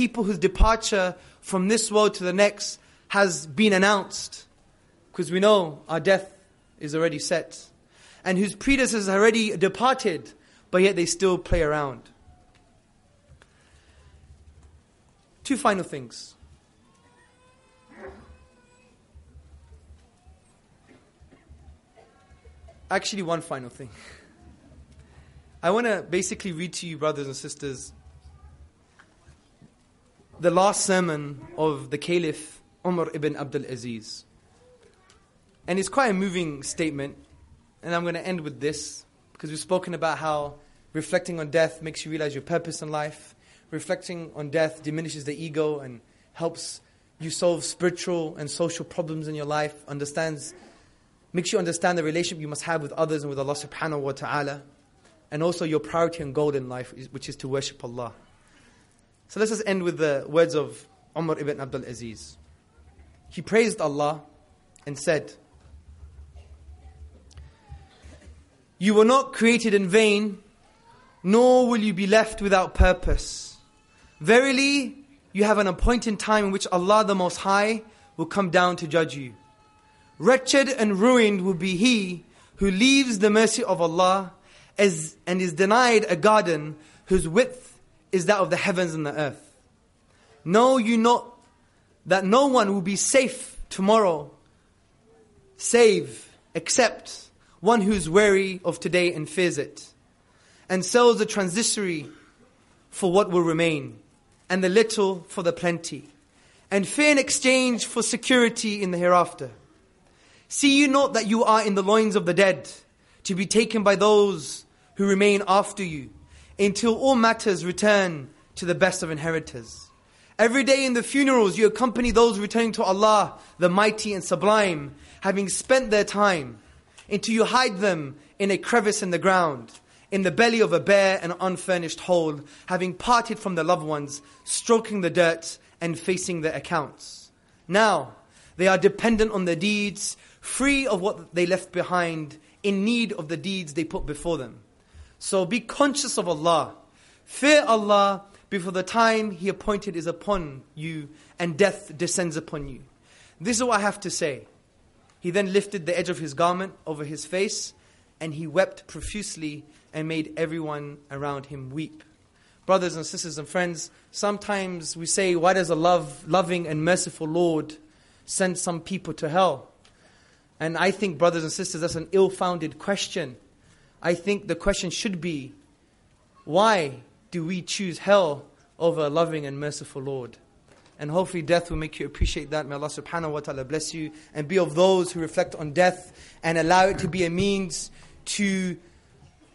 people whose departure from this world to the next has been announced. Because we know our death is already set. And whose predecessors already departed, but yet they still play around. Two final things. Actually, one final thing. I want to basically read to you, brothers and sisters, the last sermon of the Caliph Umar ibn Abdul Aziz. And it's quite a moving statement. And I'm going to end with this because we've spoken about how reflecting on death makes you realize your purpose in life. Reflecting on death diminishes the ego and helps you solve spiritual and social problems in your life, understands makes you understand the relationship you must have with others and with Allah subhanahu wa ta'ala, and also your priority and goal in life, which is to worship Allah. So let's just end with the words of Umar ibn Abdul Aziz. He praised Allah and said, You were not created in vain, nor will you be left without purpose. Verily, you have an appointed time in which Allah the Most High will come down to judge you. Wretched and ruined will be he who leaves the mercy of Allah as, and is denied a garden whose width is that of the heavens and the earth. Know you not that no one will be safe tomorrow, save except one who is wary of today and fears it, and sells the transitory for what will remain, and the little for the plenty, and fear in exchange for security in the hereafter. See you not that you are in the loins of the dead, to be taken by those who remain after you, until all matters return to the best of inheritors. Every day in the funerals, you accompany those returning to Allah, the mighty and sublime, having spent their time, until you hide them in a crevice in the ground, in the belly of a bare and unfurnished hole, having parted from their loved ones, stroking the dirt and facing their accounts. Now, they are dependent on their deeds, free of what they left behind, in need of the deeds they put before them. So be conscious of Allah. Fear Allah before the time He appointed is upon you and death descends upon you. This is what I have to say. He then lifted the edge of his garment over his face and he wept profusely and made everyone around him weep. Brothers and sisters and friends, sometimes we say, Why does a love, loving and merciful Lord send some people to hell? And I think, brothers and sisters, that's an ill founded question. I think the question should be why do we choose hell over a loving and merciful Lord? And hopefully, death will make you appreciate that. May Allah subhanahu wa ta'ala bless you and be of those who reflect on death and allow it to be a means to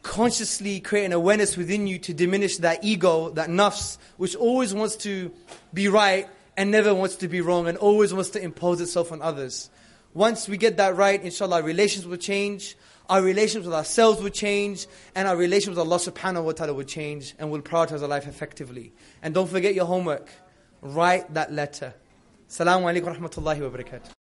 consciously create an awareness within you to diminish that ego, that nafs, which always wants to be right and never wants to be wrong and always wants to impose itself on others. Once we get that right, inshallah, relations will change, our relations with ourselves will change, and our relations with Allah subhanahu wa ta'ala will change, and we'll prioritize our life effectively. And don't forget your homework. Write that letter. Assalamu alaikum rahmatullahi wa barakatuh.